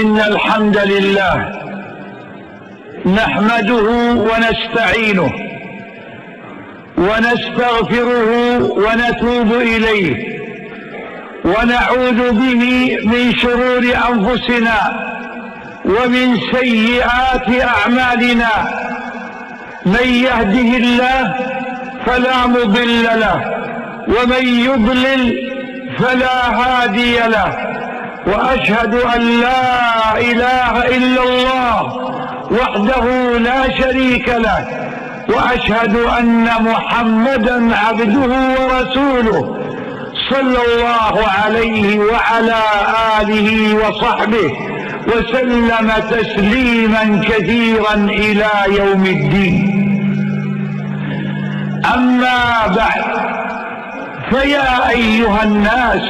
إن الحمد لله نحمده ونستعينه ونستغفره ونتوب إليه ونعوذ به من شرور أنفسنا ومن سيئات أعمالنا. من يهده الله فلا مضل له ومن يضلل فلا هادي له وأشهد أن لا إله إلا الله وحده لا شريك له وأشهد أن محمدا عبده ورسوله صلى الله عليه وعلى آله وصحبه وسلم تسليما كثيرا إلى يوم الدين. أما بعد فيا أيها الناس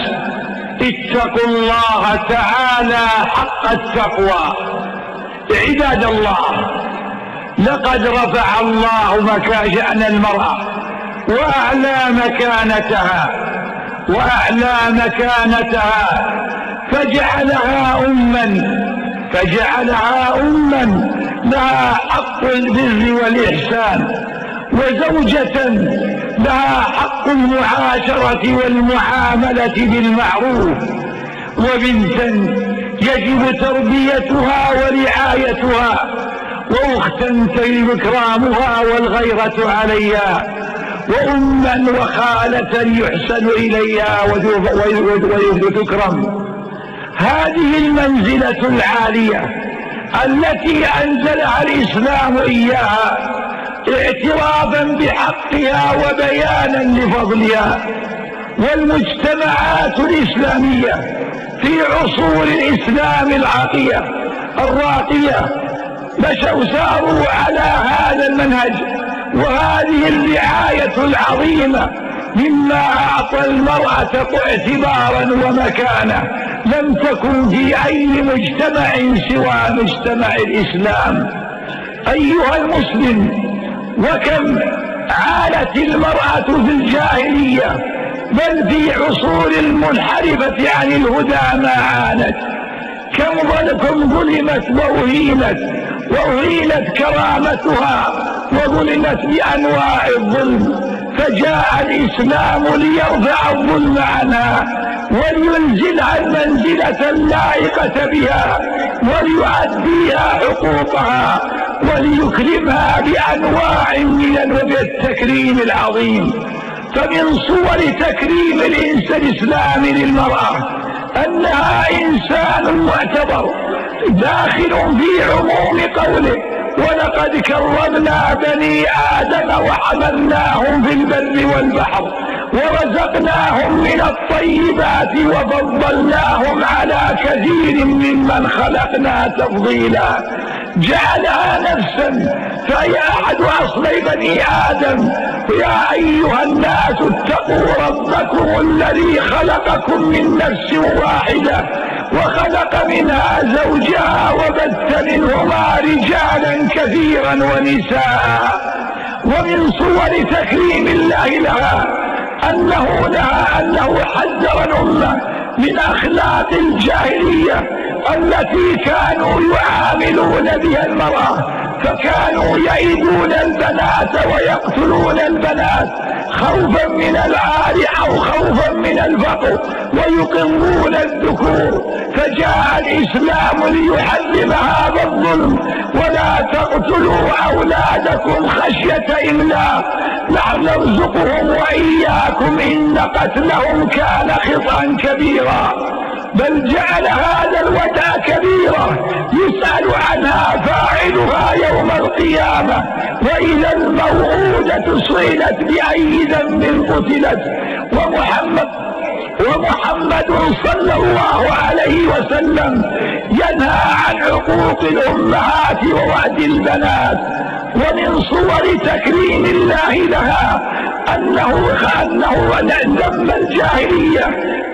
اتقوا الله تعالى حق التقوى. عباد الله لقد رفع الله مكان المرأة وأعلى مكانتها وأعلى مكانتها فجعلها أما فجعلها أما لها حق البر والإحسان. وزوجة لها حق المعاشرة والمعاملة بالمعروف وبنتا يجب تربيتها ورعايتها وأختا تجب إكرامها والغيرة عليها وأما وخالة يحسن إليها وتكرم. هذه المنزلة العالية التي أنزلها الإسلام إياها اعترافا بحقها وبيانا لفضلها. والمجتمعات الإسلامية في عصور الإسلام العاقية الراقية مشوا ساروا على هذا المنهج وهذه الرعاية العظيمة مما أعطى المرأة اعتبارا ومكانة لم تكن في أي مجتمع سوى مجتمع الإسلام. أيها المسلم وكم عانت المرأة في الجاهلية بل في عصور المنحرفة عن الهدى ما عانت. كم ظلكم ظلمت وأهينت وأهينت كرامتها وظلمت بأنواع الظلم. فجاء الإسلام ليرفع الظلم عنها ولينزلها المنزلة اللائقة بها وليؤديها حقوقها. وليكرمها بأنواع من التكريم العظيم. فمن صور تكريم الإنس الإسلامي للمرأة أنها إنسان معتبر داخل في عموم قوله ولقد كرمنا بني آدم وحملناهم في البر والبحر ورزقناهم من الطيبات وفضلناهم على كثير ممن خلقنا تفضيلا. جعلها نفسا فهي أحد أصلي بني آدم يا أيها الناس اتقوا ربكم الذي خلقكم من نفس واحدة وخلق منها زوجها وبث منهما رجالا كثيرا ونساء. ومن صور تكريم الله لها أنه لها أنه حذر الأمة. من أخلاق الجاهلية التي كانوا يعاملون بها المرأة فكانوا يعيدون البنات ويقتلون البنات. خوفا من العار أو خوفا من الفقر ويقرون الذكور فجاء الإسلام ليحرم هذا الظلم. ولا تقتلوا أولادكم خشية إملاق. نحن نرزقهم وإياكم إن قتلهم كان خطأ كبيرا. بل جعل هذا الودى كبيرة القيامة. وإذا الموعودة سئلت بأي ذنب قتلت. ومحمد ومحمد صلى الله عليه وسلم ينهى عن عقوق الأمهات ووعد البنات. ومن صور تكريم الله لها أنه أنه ذم الجاهلية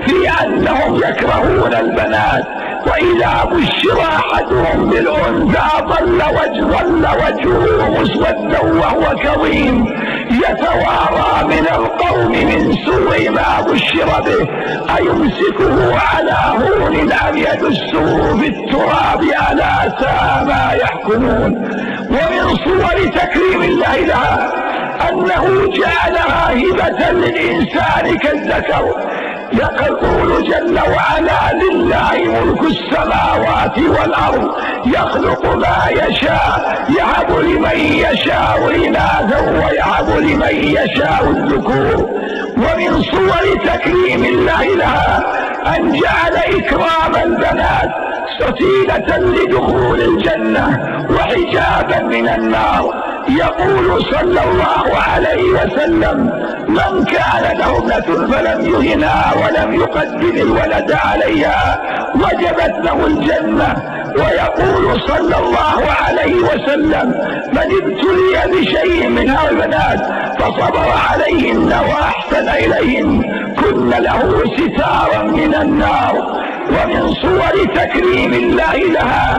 في أنهم يكرهون البنات. وإذا بشر أحدهم بالأنثى ظل وجه وجهه مسودا وهو كظيم. يتوارى من القوم من سوء ما بشر به. أيمسكه على هون أم يدسه في التراب ألا ساء ما يحكمون. ومن صور تكريم الله لها أنه جعلها هبة للإنسان كالذكر. يقول جل وعلا لله ملك السماوات والأرض يخلق ما يشاء يهب لمن يشاء إناثا ويهب لمن يشاء الذكور. ومن صور تكريم الله لها أن جعل إكرام البنات سفينة لدخول الجنة وحجابا من النار. يقول صلى الله عليه وسلم من كان له ابنة فلم يهنها ولم يقدم الولد عليها وجبت له الجنة. ويقول صلى الله عليه وسلم من ابتلي بشيء من هؤلاء البنات فصبر عليهن وأحسن إليهن كن له ستارا من النار ومن صور تكريم الله لها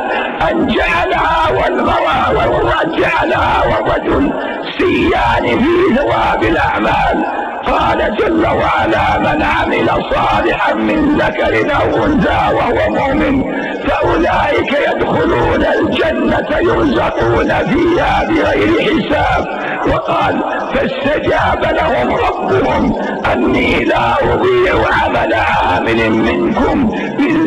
أن جعلها والمرأة جعلها والرجل سيان في ثواب الأعمال. قال جل وعلا من عمل صالحا من ذكر أو أنثى وهو مؤمن فأولئك يدخلون الجنة يرزقون فيها بغير حساب. وقال فاستجاب لهم ربهم أني لا أضيع عمل عامل منكم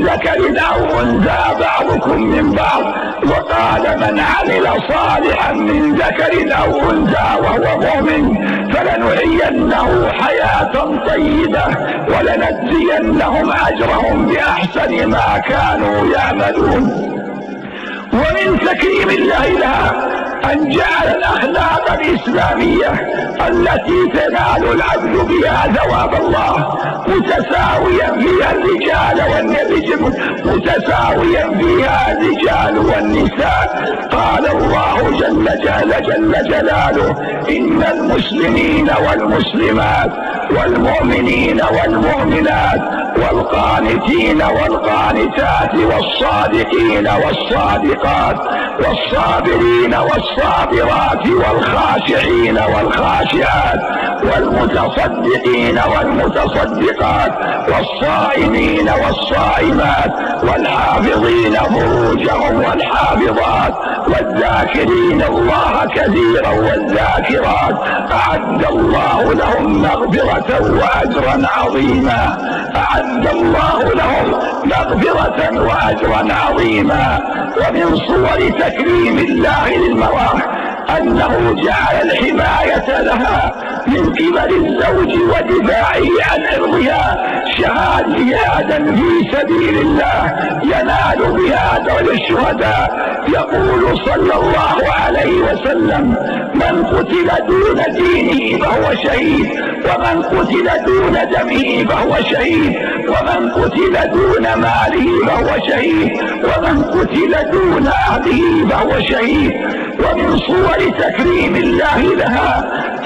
من ذكر أو أنثى بعضكم من بعض وقال من عمل صالحا من ذكر أو أنثى وهو مؤمن فلنحيينه حياة طيبة ولنجزينهم أجرهم بأحسن ما كانوا يعملون. ومن تكريم الله لها أن جعل الأخلاق الإسلامية التي تنال العبد بها ثواب الله متساويا فيها الرجال والنساء متساويا فيها الرجال والنساء. قال الله جل جل جل جلاله إن المسلمين والمسلمات والمؤمنين والمؤمنات والقانتين والقانتات والصادقين والصادقات والصابرين والصابرات والخاشعين والخاشعات والمتصدقين والمتصدقات والصائمين والصائمات والحافظين فروجهم والحافظات والذاكرين الله كثيرا والذاكرات أعد الله لهم مغفرة وأجرا عظيما أعد الله لهم مغفرة وأجرا عظيما. ومن صور تكريم الله للمرأة أنه جعل الحماية لها من قبل الزوج ودفاعه عن عرضها شهاد جهادا في سبيل الله ينال بها دول الشهداء يقول صلى الله عليه وسلم من قتل دون دينه فهو شهيد ومن قتل دون دمه فهو شهيد ومن قتل دون ماله فهو شهيد ومن قتل دون أهله فهو شهيد. ومن صور تكريم الله لها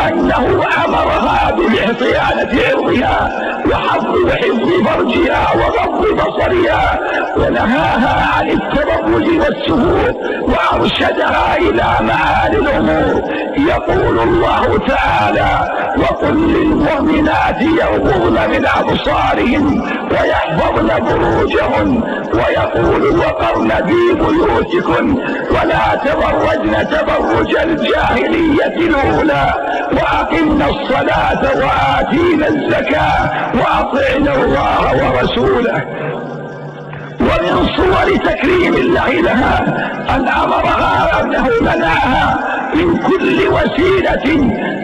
أنه أمرها بالاحتيانة عرضها وحفظ حفظ فرجها وغض بصرها ونهاها عن التبرج والسهول وأرشدها إلى معالي الأمور. يقول الله تعالى وقل للمؤمنات يغضضن من أبصارهن ويحفظن فروجهن ويقول وقرن في بيوتكن ولا تبرجن تبرج الجاهلية الأولى وأقمنا الصلاة وآتينا الزكاة وأطعنا الله ورسوله. ومن صور تكريم الله لها أن أمرها أنه منعها من كل وسيلة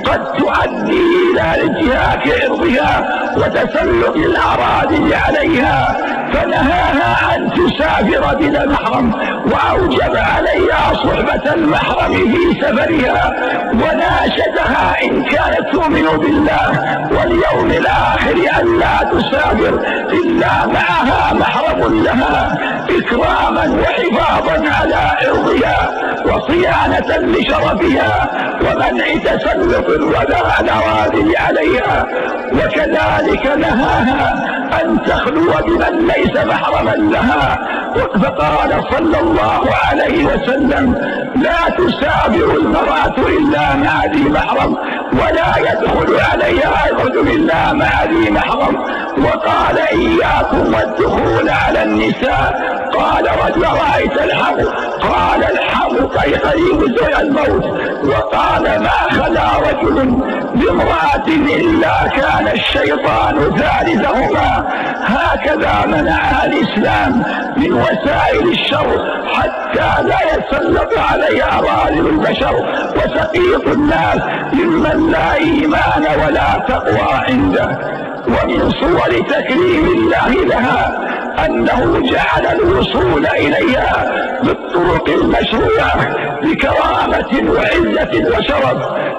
قد تؤدي إلى انتهاك عرضها وتسلط الأراضي عليها فنهاها أن تسافر بلا محرم وأوجب عليها صحبة المحرم في سفرها وناشدها إن كانت تؤمن بالله واليوم الآخر أن لا تسافر إلا معها محرم لها إكراما وحفاظا على عرضها وصيانة لشرفها ومنع تسلط الولاء الأراضي عليها وكذلك نهاها أن تخلو بمن ليس محرما لها. فقال صلى الله عليه وسلم لا تسافر المرأة إلا مع ذي محرم ولا يدخل عليها رجل إلا مع ذي محرم. وقال إياكم والدخول على النساء. قال رجل رأيت الحر؟ قال الحر. اي قريب الموت وقال ما خلا رجل بامرأة إلا كان الشيطان ثالثهما هكذا منع الإسلام من وسائل الشر حتى لا يسلط عليها غالب البشر وسقيط الناس ممن لا إيمان ولا تقوى عنده ومن صور تكريم الله لها أنه جعل الوصول إليها بالطرق المشروعة بكرامة وعزة وشرف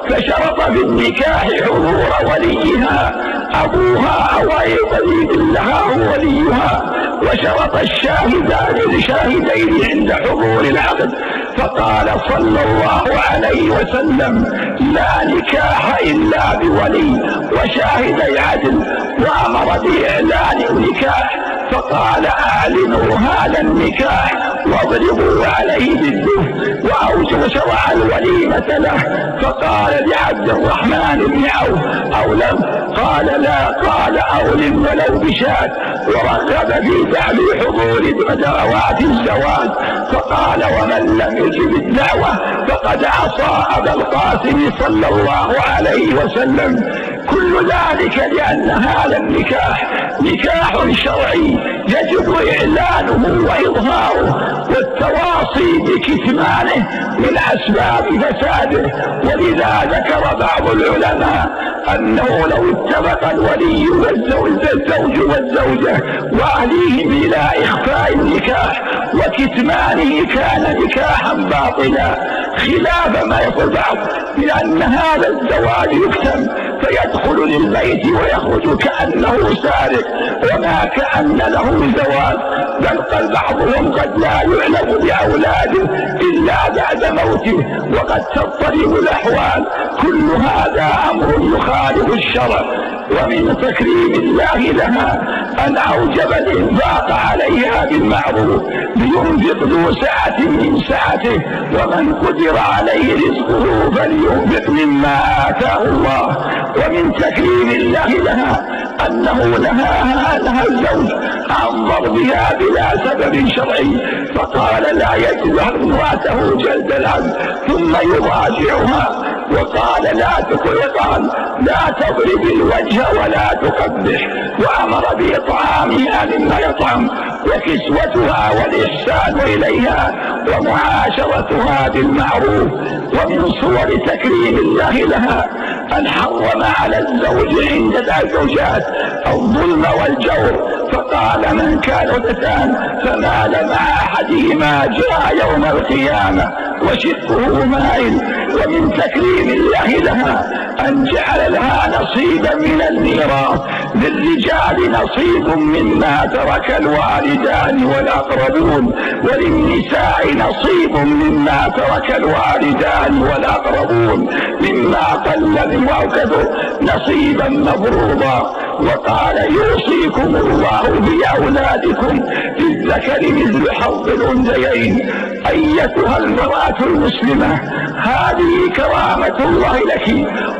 فشرف بالنكاح حضور وليها. أبوها أو أي ولي لها هو وليها. وشرط الشاهدان لشاهدين عند حضور العقد. فقال صلى الله عليه وسلم لا نكاح إلا بولي وشاهدي عدل. وأمر بإعلان النكاح فقال أعلنوا هذا النكاح واضربوا عليه بالدف وأوجب شرع الوليمة له. فقال لعبد الرحمن بن عوف أولم قال لا قال أولم ولو بشاة. ورغب في فعل حضور ذروات الزواج. فقال ومن لم يجب الدعوة فقد عصى أبا القاسم صلى الله عليه وسلم. كل ذلك لأن هذا النكاح نكاح شرعي يجب إعلانه وإظهاره والتواصي بكتمانه من أسباب فساده. ولذا ذكر بعض العلماء أنه لو اتفق الولي والزوج والزوجة وأهليهم إلى إخفاء النكاح وكتمانه كان نكاحا باطلا خلاف ما يقول بعض لأن هذا الزواج يكتم فيدخل للبيت ويخرج كأنه سارق وما كأن له زواج بل قال بعضهم قد لا يعلم بأولاده إلا بعد موته وقد تضطرب الأحوال. كل هذا أمر يخالف الشرع. ومن تكريم الله لها أن أوجب الإنفاق عليها بالمعروف لينفق ذو سعة من سعته ومن قدر عليه رزقه فلينفق مما آتاه الله. ومن تكريم الله لها أنه نهاها لها الزوج عن ضربها بلا سبب شرعي فقال لا يجزع امرأته جلد العبد ثم يراجعها وقال لا تقرقان لا تضرب الوجه ولا تقبح. وأمر بإطعامها مما يطعم وكسوتها والإحسان إليها ومعاشرتها بالمعروف ومن صور تكريم الله لها. أن حرم على الزوج عند الزوجات الظلم والجور. فقال من كان وتتان فمال مع أحدهما جاء يوم القيامة. وشقه مائل ومن تكريم الله لها أن جعل لها نصيبا من الميراث للرجال نصيب مما ترك الوالدان والأقربون وللنساء نصيب مما ترك الوالدان والأقربون. مما قل من وكثر نصيبا مفروضا. وقال يوصيكم الله بأولادكم للذكر مثل حظ الأنثيين. أيتها المرأة المسلمة هذه كرامة الله لك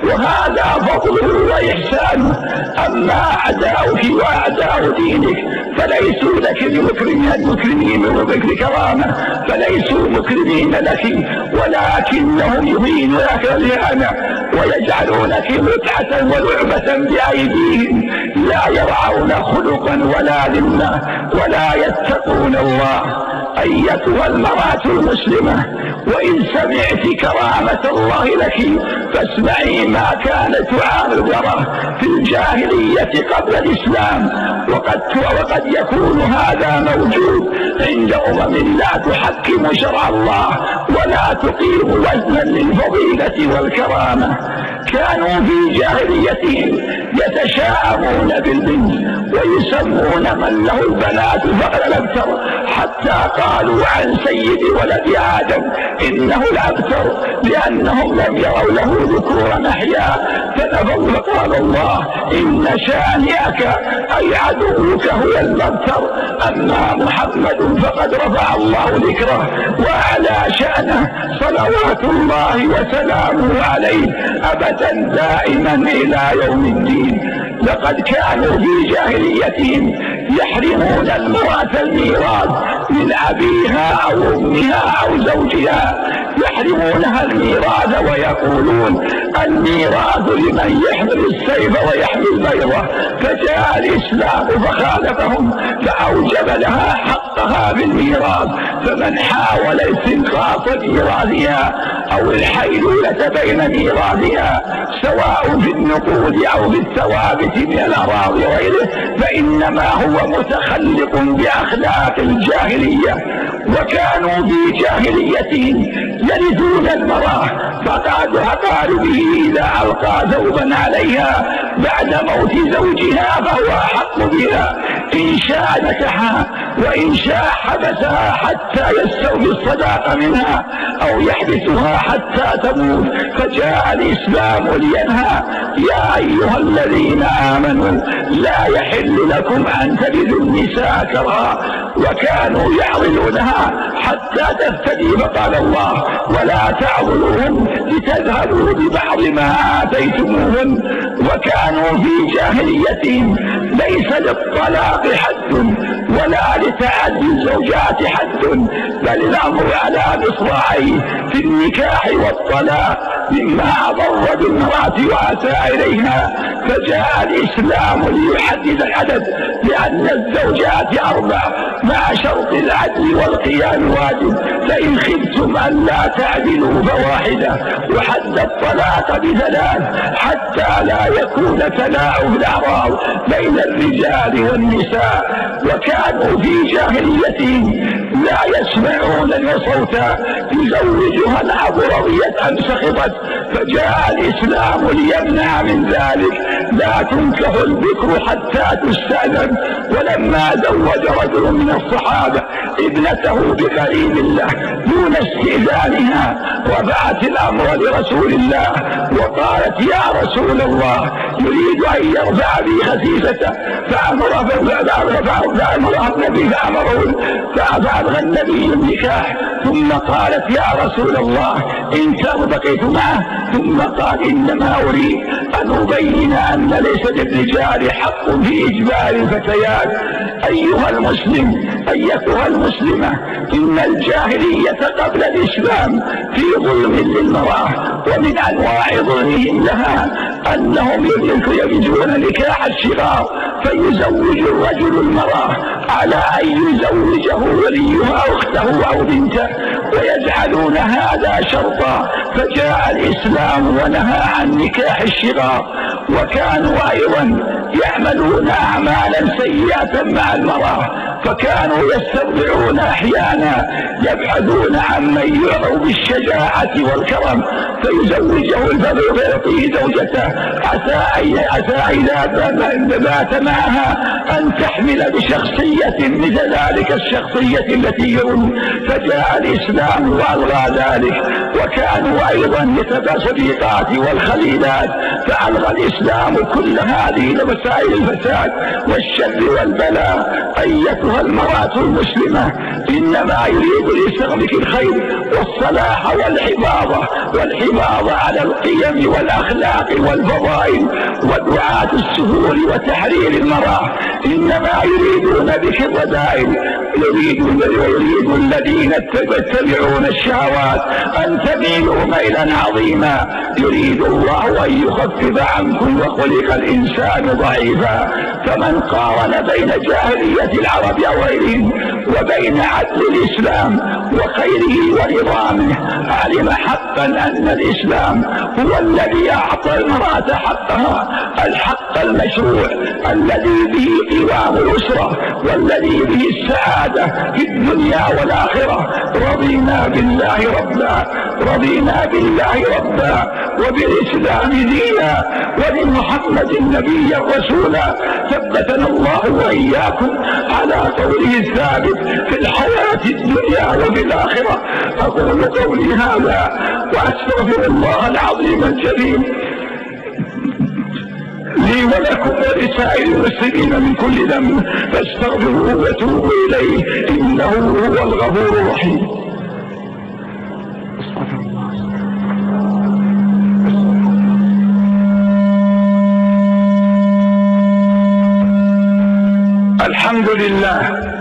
وهذا فضله وإحسانه أما أعداؤك وأعداء دينك فليسوا لك بمكرمين المكرمين وبكر كرامة فليسوا مكرمين لك ولكنهم يهين لك الإهانة ويجعلونك متعة ولعبة بأيديهم. لا يرعون خلقا ولا ذمة ولا يتقون الله. أيتها المرأة المسلمة وإن سمعت كرامة الله لك فاسمعي ما كانت تعارض في الجاهلية قبل الإسلام. وقد وقد يكون هذا موجود عند أمم لا تحكم شرع الله ولا تقيم وزنا للفضيلة والكرامة. كانوا في جاهليتهم يتشاءمون بالبنت ويسمون من له البنات فقد الأبتر. حتى قالوا عن سيد ولد آدم إنه الأبتر لأنهم لم يروا له ذكور محيا فنفوا فقال الله إن شانئك أي عدوك هو المبتر. أما محمد فقد رفع الله ذكره وأعلى شأنه صلوات الله وسلامه عليه أبدا دائما إلى يوم الدين. لقد كانوا في جاهليتهم يحرمون المرأة الميراث من أبيها أو أمها أو زوجها. يحرمونها الميراث ويقولون الميراث لمن يحمل السيف ويحمل البيضة. فجاء الإسلام فخالفهم فأوجب لها حقها بالميراث. فمن حاول استنقاص ميراثها أو الحيلولة بين ميراثها سواء في النقود أو في الثوابت من الأراضي وغيره فإنما هو متخلق بأخلاق الجاهلية. وكانوا في جاهليتهم يرثون المرأة فقد أقاربه إذا ألقى ثوبا عليها بعد موت زوجها فهو أحق بها. إن شاء نكحها وإن شاء حبسها حتى يستوفي الصداق منها أو يحبسها حتى تموت. فجاء الإسلام لينهى يا أيها الذين آمنوا لا يحل لكم أن تجدوا النساء كرها وكانوا يعضلونها حتى تفتدي فقال الله. ولا تعضلوهن لتذهبوا ببعض ما آتيتموهن وكانوا في جاهليتهم. ليس للطلاق حد ولا لتعدي الزوجات حد بل الأمر على مصراعيه في النكاح والطلاق. مما أضر بالمرأة وأتى إليها فجاء الإسلام ليحدد العدد لأن الزوجات أربع مع شرط العدل والقيام واجب فإن خفتم أن لا تعدلوا فواحدة وحد الطلاق بثلاث حتى لا يكون تلاعب الأعراض بين الرجال والنساء. وكانوا في جاهليتهم لا يسمعون صوتا يزوجها العبد رضيت أم سخطت فجاء الإسلام ليمنع من ذلك. لا تنكح البكر حتى تستأذن. ولما زوج رجل من الصحابة ابنته بقريب الله دون استئذانها رفعت الأمر لرسول الله وقالت يا رسول الله يريد أن يرفع بي خسيسته فأمر فأمر النبي فأمره فأبغى النبي النكاح. ثم قالت يا رسول الله إن بقيت معه ثم قال إنما أريد أن أبين أن ليس للرجال حق في إجبار الفتيات. أيها المسلم أيتها المسلمة إن الجاهلية قبل الإسلام في ظلم للمرأة ومن أنواع ظلمهم لها أنهم يجدون نكاح الشغار فيزوج الرجل المرأة على أن يزوجه وليها أخته أو بنته. ويجعلون هذا شرطا فجاء الإسلام ونهى عن نكاح الشغار وكانوا أيضا يعملون أعمالا سيئة مع المرأة فكانوا يسترضعون أحيانا يبحثون عن من يعطوا بالشجاعة والكرم فيزوجه الفضل ويعطيه زوجته. عسى عسى إذا بات معها أن تحمل بشخصية مثل ذلك الشخصية التي يرون. فجاء الإسلام وألغى ذلك وكانوا أيضا صديقات والخليلات. فألغى الإسلام كل هذه مسائل الفساد والشر والبلاء. أيتها المرأة المسلمة إنما يريد ليستغلك الخير والصلاح والحفاظة والحفاظة على القيم والأخلاق والفضائل ودعاة السهول وتحرير المرأة. إنما يريدون بك الرذائل يريدون ويريد الذين يتبعون الشهوات أن تميلوا ميلا عظيما يريد الله أن يخفف عنكم وخلق الإنسان ضعيفا. فمن قارن بين جاهلية العرب وغيرهم وبين عدل الإسلام وخيره ونظامه علم حقا أن الإسلام هو الذي أعطى المرأة حقها. الحق المشروع الذي به قوام الأسرة والذي به السعادة في الدنيا والآخرة. رضينا بالله ربا رضينا بالله ربا وبالإسلام دينا وبمحمد نبيا رسولا ثبتنا الله وإياكم على قوله الثابت في الحياة الدنيا وفي الآخرة. أقول قولي هذا وأستغفر الله العظيم الجليل. لي ولكم ولسائر المسلمين من كل ذنب فاستغفروه وتوبوا إليه. إنه هو الغفور الرحيم. الحمد لله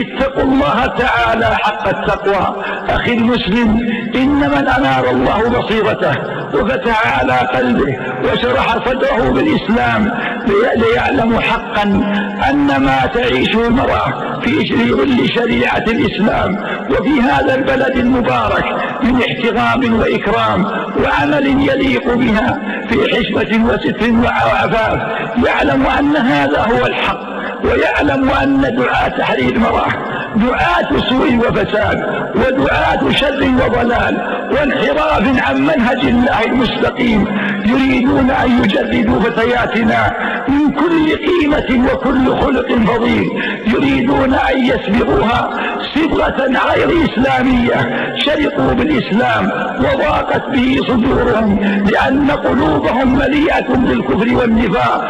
اتقوا الله تعالى حق التقوى. أخي المسلم إن من أنار الله بصيرته وفتح على قلبه وشرح صدره بالإسلام ليعلم حقا أن ما تعيشه المرأة في ظل شريعة الإسلام وفي هذا البلد المبارك من احترام وإكرام وعمل يليق بها في حشمة وستر وعفاف. يعلم أن هذا هو الحق ويعلم أن دعاة تحرير المرأة دعاة سوء وفساد ودعاة شر وضلال وانحراف عن منهج الله المستقيم. يريدون أن يجردوا فتياتنا من كل قيمة وكل خلق فضيل. يريدون أن يسبقوها صبغة غير إسلامية. شرقوا بالإسلام وضاقت به صدورهم لأن قلوبهم مليئة بالكفر والنفاق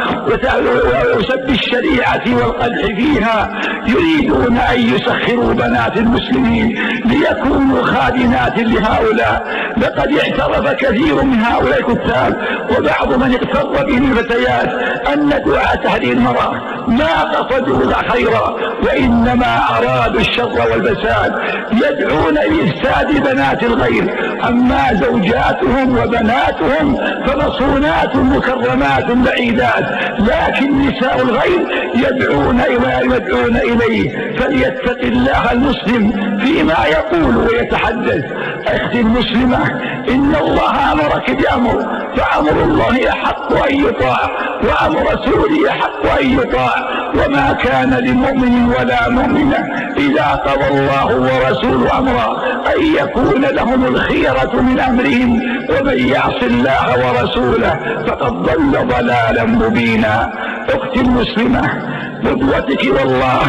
وسب الشريعة والقدح فيها. يريدون أن يسخروا بنات المسلمين ليكونوا خادنات لهؤلاء. لقد اعترف كثير من هؤلاء الكتاب وبعض من اغتر بهم الفتيات أن دعاة تحرير المرأة ما قصدوا خيرا وإنما أرادوا الشر والفساد. يدعون لإفساد بنات الغير. أما زوجاتهم وبناتهم فمصونات مكرمات بعيدات لكن نساء الغير يدعون إلى يدعون إليه فليتق الله المسلم فيما يقول ويتحدث. أختي المسلمة إن الله أمرك بأمر فأمر الله أحق أن يطاع وأمر رسوله أحق أن يطاع. وما كان لمؤمن ولا مؤمنة إذا قضى الله ورسوله أمرا أن يكون لهم الخيرة من أمرهم ومن يعص الله ورسوله فقد ضل ضلالا مبينا. أختي المسلمة قدوتك والله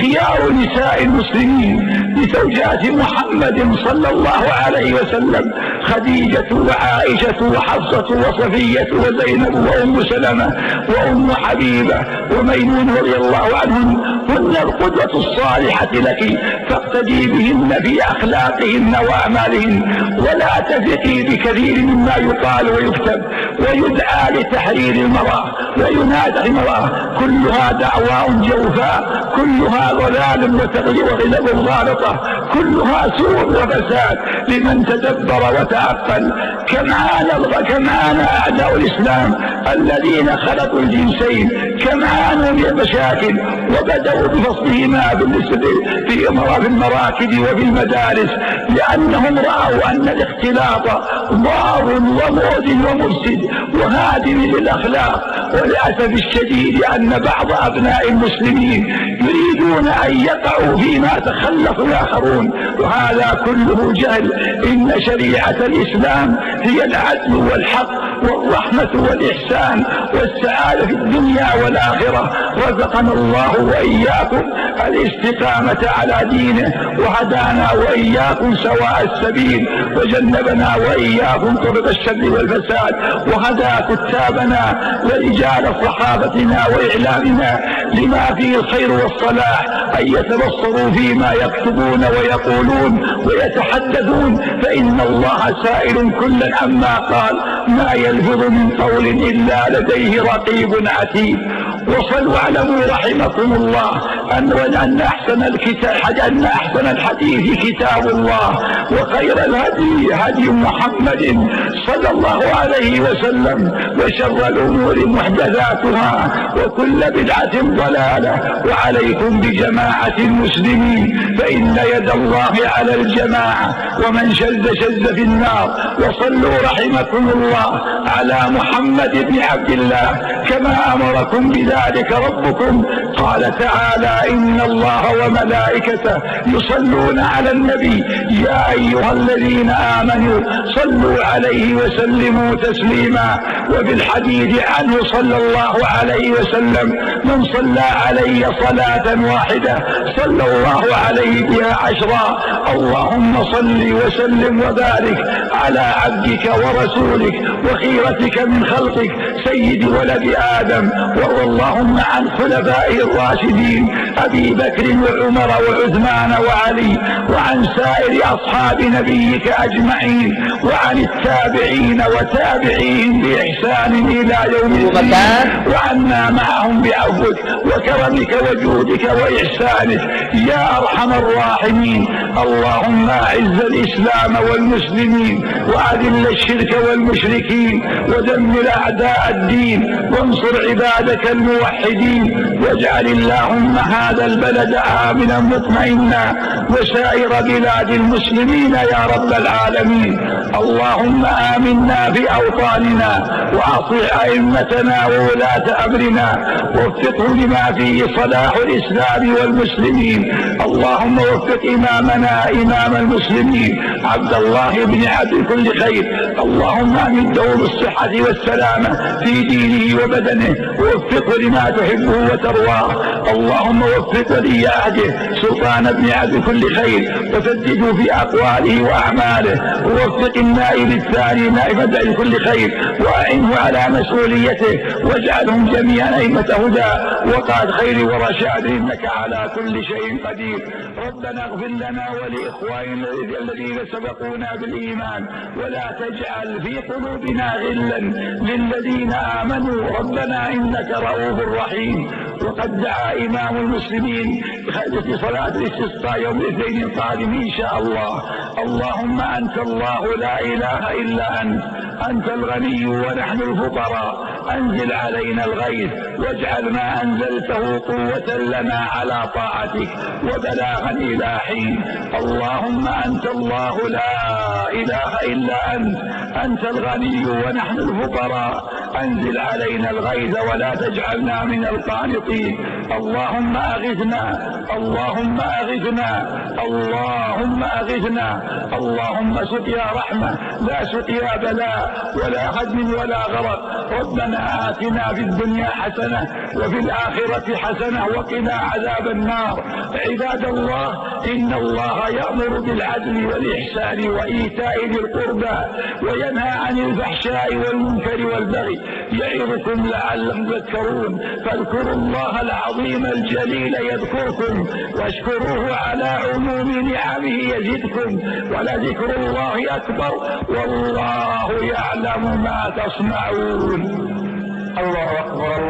خيار نساء المسلمين لزوجات محمد صلى الله عليه وسلم خديجة وعائشة وحفصة وصفية وزينب وأم سلمة وأم حبيبة وميمون رضي الله عنهم هن القدوة الصالحة لك فاقتدي بهن في أخلاقهن وأعمالهن ولا تثقي بكثير مما يقال ويكتب. ويدعى لتحرير المرأة وينادى المرأة. كلها دعواء جوفاء. كلها ضلال غالطة كلها سوء وفساد. لمن تدبر وتعقل. كم عانى كم عانى أعداء الإسلام الذين خلقوا الجنسين. كم عانوا من المشاكل وبدأوا بفصلهما بالنسبة في المراكب وفي المدارس. لأنهم رأوا أن الاختلاط ضار ومؤذ ومفسد. وهادم للأخلاق وللأسف الشديد أن بعض أبناء المسلمين يريدون أن يقعوا فيما تخلف الآخرون. وهذا كله جهل. إن شريعة الإسلام هي العدل والحق والرحمة والإحسان. والسعادة في الدنيا والآخرة. رزقنا الله وإياكم الاستقامة على دينه. وهدانا وإياكم سواء السبيل. وجنبنا وإياكم طرق الشر والفساد. وهدى كتابنا ورجال صحابتنا وإعلامنا لما فيه الخير والصلاح أن يتبصروا فيما يكتبون ويقولون ويتحدثون فإن الله سائل كلا عما قال. ما يلفظ من قول إلا لديه رقيب عتيد. وصلوا واعلموا رحمكم الله. أن أن أحسن الكتاب أن أحسن الحديث كتاب الله وخير الهدي هدي محمد صلى الله عليه وسلم وشر الأمور محدثاتها وكل بدعة ضلالة وعليكم بجماعة المسلمين فإن يد الله على الجماعة ومن شذ شذ في النار وصلوا رحمكم الله على محمد بن عبد الله كما أمركم بذلك ربكم قال تعالى إن الله وملائكته يصلون على النبي. يا أيها الذين آمنوا صلوا عليه وسلموا تسليما. وفي الحديث عنه صلى الله عليه وسلم من صلى علي صلاة واحدة صلى الله عليه بها عشرا. اللهم صل وسلم وبارك على عبدك ورسولك وخيرتك من خلقك سيد ولد آدم. وأرض اللهم عن خلفائه الراشدين. أبي بكر وعمر وعثمان وعلي وعن سائر أصحاب نبيك أجمعين وعن التابعين وتابعين بإحسان إلى يوم الدين وعنا معهم بعفوك وكرمك وجودك وإحسانك يا أرحم الراحمين. اللهم أعز الإسلام والمسلمين وأذل الشرك والمشركين ودمر أعداء الدين وانصر عبادك الموحدين واجعل اللهم هذا البلد آمنا مطمئنا وسائر بلاد المسلمين يا رب العالمين. اللهم آمنا في أوطاننا وأطع أئمتنا وولاة أمرنا وفقه لما فيه صلاح الإسلام والمسلمين. اللهم وفق إمامنا إمام المسلمين. عبد الله بن عبد كل خير. اللهم أمده بالصحة والسلامة في دينه وبدنه. ووفقه لما تحبه وترضاه. اللهم وفق ولي عهده سلطان بن عبد كل خير. وسدده في أقواله وأعماله. ووفق النائب الثاني نائب بعد كل خير. وأعنه على مسؤوليته. واجعلهم جميعا أئمة هدى. وقاد خير ورشاد إنك على كل شيء قدير. ربنا اغفر لنا ولإخواننا الذين سبقونا بالإيمان. ولا تجعل في قلوبنا غلا للذين آمنوا. ربنا إنك رؤوف رحيم. وقد دعا إمام المسلمين بخدمة صلاة الاستسقاء يوم الاثنين القادم إن شاء الله. اللهم أنت الله لا إله إلا أنت. أنت الغني ونحن الفقراء. أنزل علينا الغيث واجعل ما أنزلته قوة لنا على طاعتك وبلاغا إلى حين. اللهم أنت الله لا إله إلا أنت. أنت الغني ونحن الفقراء. أنزل علينا الغيث ولا تجعلنا من القانطين. اللهم أغثنا اللهم أغثنا اللهم أغثنا. اللهم سقيا رحمة لا سقيا بلاء ولا هدم ولا غرق. ربنا آتنا في الدنيا حسنة وفي الآخرة حسنة وقنا عذاب النار. عباد الله إن الله يأمر بالعدل والإحسان وإيتاء ذي القربى وينهى عن الفحشاء والمنكر والبغي يعظكم لعلكم تذكرون فاذكروا الله العظيم الجليل يذكركم واشكروه على عموم نعمه يزدكم ولذكر الله أكبر والله يعلم ما تصنعون. الله أكبر.